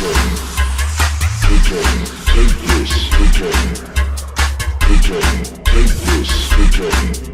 Take this, take this, take this. take this.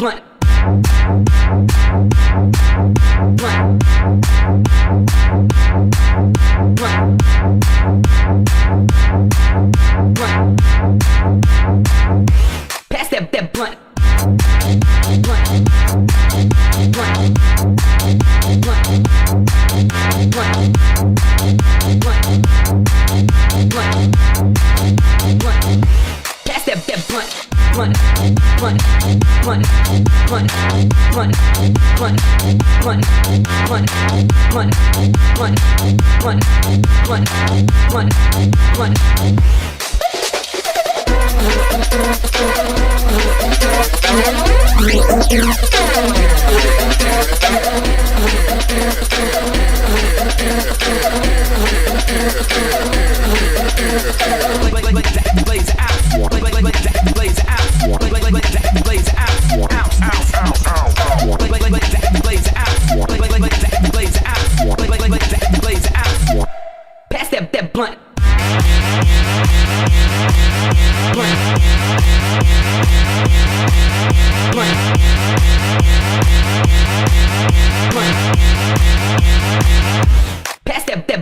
Blunt. Wait, wait, wait.